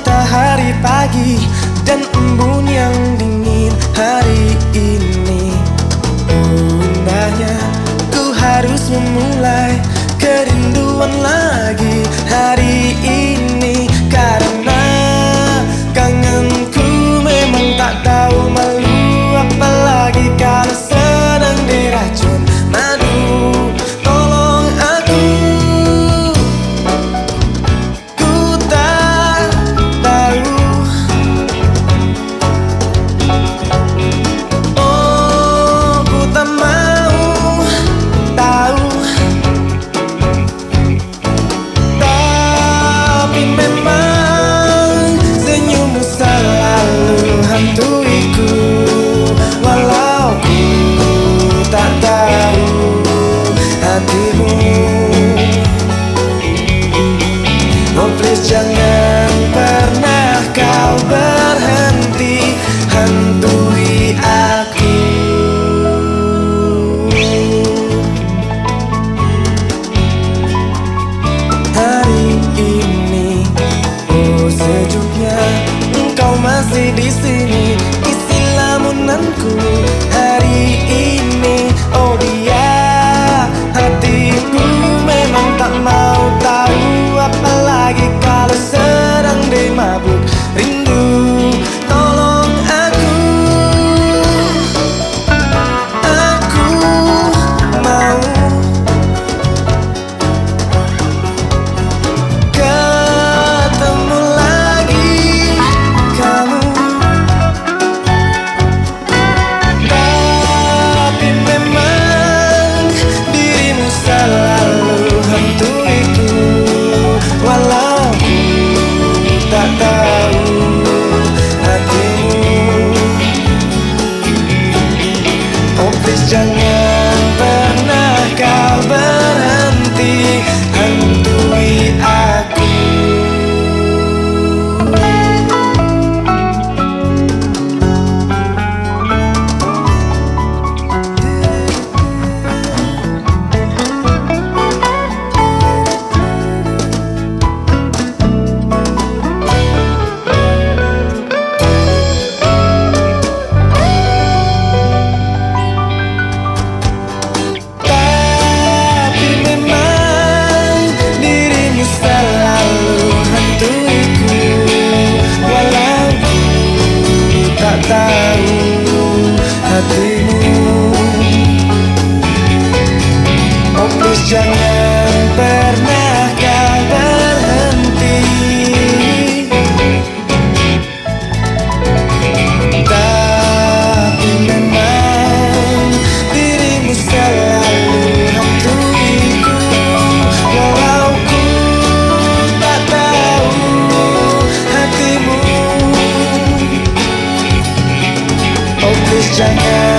matahari pagi dan embun yang dingin hari ini. Indahnya ku harus memulai kerinduan lagi hari ini. Karena kangenku memang tak tahu malu apalagi kalau senang diracun. Memang senyummu selalu hantuiku. Walau ku tak tahu hatimu. Jangan Terus jangan pernah kau berhenti Tapi memang dirimu selalu hantuiku. Walau ku tak tahu hatimu. Oh please jangan